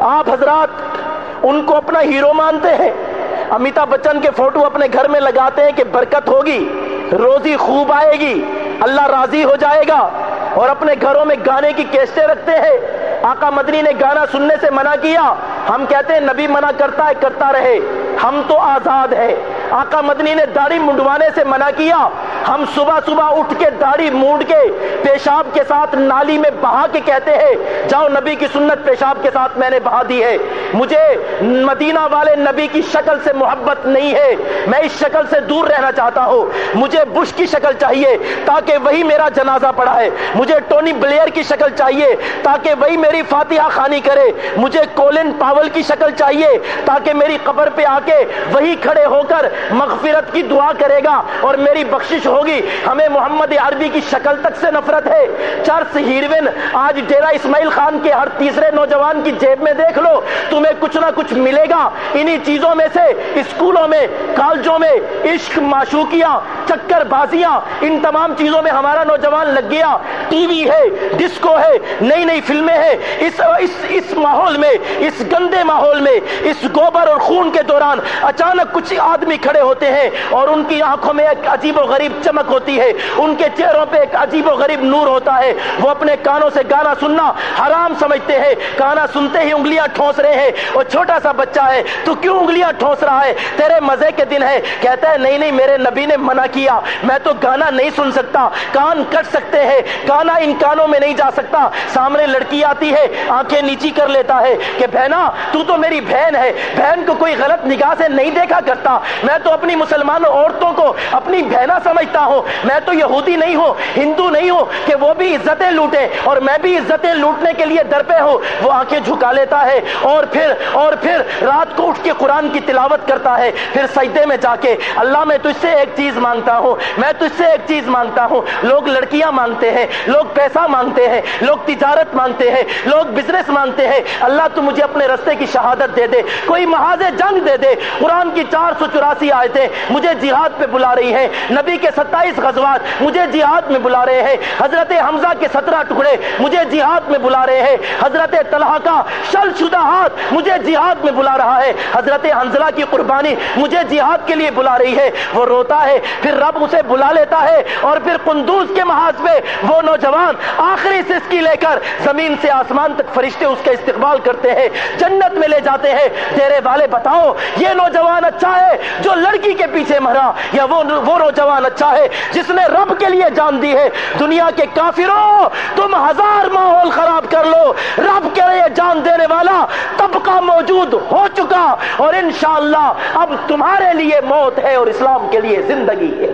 آپ حضرات ان کو اپنا ہیرو مانتے ہیں۔ امیتابھ بچن کے فوٹو اپنے گھر میں لگاتے ہیں کہ برکت ہوگی، روزی خوب آئے گی، اللہ راضی ہو جائے گا۔ اور اپنے گھروں میں گانے کی کیسٹیں رکھتے ہیں۔ آقا مدنی نے گانا سننے سے منع کیا۔ ہم کہتے ہیں، نبی منع کرتا ہے، کرتا رہے۔ ہم تو آزاد ہے آقا مدنی نے داڑھی منڈوانے سے منع کیا۔ ہم صبح صبح اٹھ کے داڑھی مونڈ کے پیشاب کے ساتھ نالی میں بہا کے کہتے ہیں، جاؤ نبی کی سنت پیشاب کے ساتھ میں نے بہا دی ہے۔ مجھے مدینہ والے نبی کی شکل سے محبت نہیں ہے۔ میں اس شکل سے دور رہنا چاہتا ہوں۔ مجھے بش کی شکل چاہیے تاکہ وہی میرا جنازہ پڑا ہے۔ مجھے ٹونی بلیئر کی شکل چاہیے تاکہ وہی میری فاتحہ خانی کرے۔ مجھے کولن پاول کی شکل چاہیے تاکہ میری قبر پہ آ کے وہی کھڑے ہو کر مغفرت کی دعا کرے گا اور میری بخشش ہوگی۔ ہمیں محمد عربی کی شکل تک سے نفرت ہے۔ چرس ہیروین آج ڈیرا اسماعیل خان کے ہر تیسرے نوجوان کی جیب میں دیکھ لو۔ تمہیں کچھ نہ کچھ ملے گا۔ انہی چیزوں میں سے، اسکولوں میں، کالجوں میں، عشق معشوقیاں چکر بازیاں ان تمام چیزوں میں ہمارا نوجوان لگ گیا۔ ٹی وی ہے، ڈسکو ہے، نئی نئی فلمیں ہیں۔ اس اس اس ماحول میں، اس گندے ماحول میں، اس گوبر اور خون کے دوران اچانک کچھ آدمی کھڑے ہوتے ہیں اور ان کی آنکھوں میں ایک عجیب و غریب چمک ہوتی ہے۔ ان کے چہروں پہ ایک عجیب و غریب نور ہوتا ہے۔ وہ اپنے کانوں سے گانا سننا حرام سمجھتے ہیں۔ گانا سنتے ہی انگلیاں ٹھونس رہے ہیں۔ اور چھوٹا سا بچہ ہے، تو کیوں انگلیاں ٹھونس رہا ہے؟ تیرے مزے کے دن ہے کہتا ہے، نہیں نہیں، میرے نبی نے منع کیا میں تو گانا نہیں سن سکتا۔ کان کٹ سکتے ہیں۔ گانا ان کانوں میں نہیں جا سکتا۔ سامنے لڑکی آتی ہے، آنکھیں نیچی کر لیتا ہے کہ بہنا، تو تو میری بہن ہے۔ بہن کو کوئی غلط نگاہ سے نہیں دیکھا کرتا۔ میں تو اپنی مسلمان عورتوں کو اپنی بہنا سمجھتا ہوں۔ میں تو یہودی نہیں ہوں، ہندو نہیں ہوں کہ وہ بھی عزتیں لوٹے اور میں بھی عزتیں لوٹنے کے لیے درپے ہوں۔ وہ آنکھیں جھکا لیتا ہے۔ اور پھر اور پھر رات کو اٹھ کے قرآن کی تلاوت کرتا ہے۔ پھر سجدے میں جا کے۔ اللہ میں تجھ سے ایک چیز مانگ مانگتا ہوں۔ میں تجھ سے ایک چیز مانگتا ہوں۔ لوگ لڑکیاں مانگتے ہیں، لوگ پیسہ مانگتے ہیں، لوگ تجارت مانگتے ہیں، لوگ بزنس مانگتے ہیں۔ اللہ تو مجھے اپنے رستے کی شہادت دے دے، کوئی محاذ جنگ دے دے۔ قرآن کی چار سو چوراسی آیتیں مجھے جہاد پہ بلا رہی ہیں۔ نبی کے ستائیس غزوات مجھے جہاد میں بلا رہے ہیں۔ حضرت حمزہ کے سترہ ٹکڑے مجھے جہاد میں بلا رہے ہیں۔ حضرت طلحہ کا شل شدہ ہاتھ مجھے جہاد میں بلا رہا ہے۔ حضرت حنزلہ کی قربانی مجھے جہاد کے لیے بلا رہی ہے۔ وہ روتا ہے پھر رب اسے بلا لیتا ہے اور پھر قندوز کے محاذ پہ وہ نوجوان آخری سسکی لے کر زمین سے آسمان تک فرشتے اس کا استقبال کرتے ہیں، جنت میں لے جاتے ہیں۔ تیرے والے بتاؤ، یہ نوجوان اچھا ہے جو لڑکی کے پیچھے مرا، یا وہ وہ نوجوان اچھا ہے جس نے رب کے لیے جان دی ہے۔ دنیا کے کافروں، تم ہزار ماحول خراب کر لو۔ رب کے لیے جان دینے والا کا موجود ہو چکا اور انشاءاللہ اب تمہارے لیے موت ہے اور اسلام کے لیے زندگی ہے۔